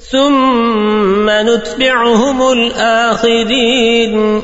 ثم نتبعهم الآخرين